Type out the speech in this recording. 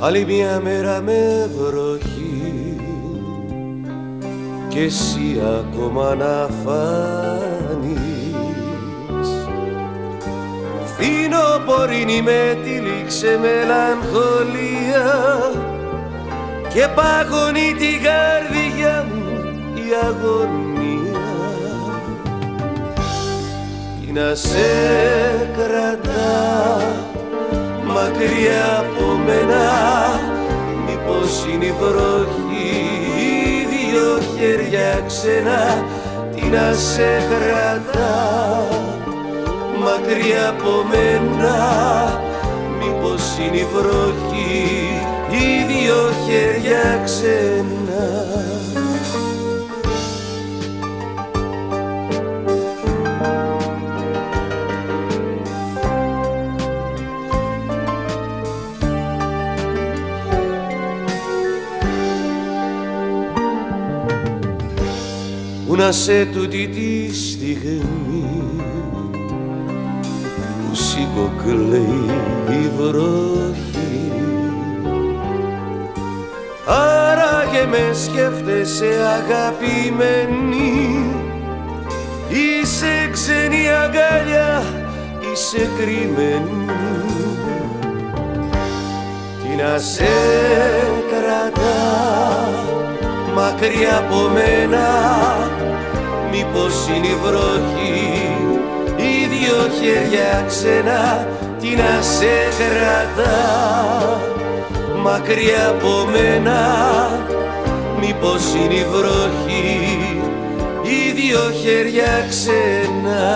Άλλη μια μέρα με βροχή. Και εσύ ακόμα να φάνεις. Φθινοπορεινή με τυλίξε μελαγχολία. Και παγωνεί την καρδιά μου η αγωνία. Τι να σε μακριά από μένα. Μήπως είναι η βροχή δυο χέρια ξένα τι να σε κρατά. Μακριά από μένα μήπως είναι η βροχή οι δυο χέρια ξένα Πού να σε τούτη τη στιγμή που σήκω κλαίει η βροχή. Άραγε με σκέφτεσαι αγαπημένη Είσαι ξένη αγκαλιά, είσαι κρυμμένη. Τι να σε κρατά μακριά από μένα. Μήπως είναι η βροχή οι δυο χέρια ξένα Τι να σε κρατά. Μακριά από μένα Μήπως είναι η βροχή οι δυο χέρια ξένα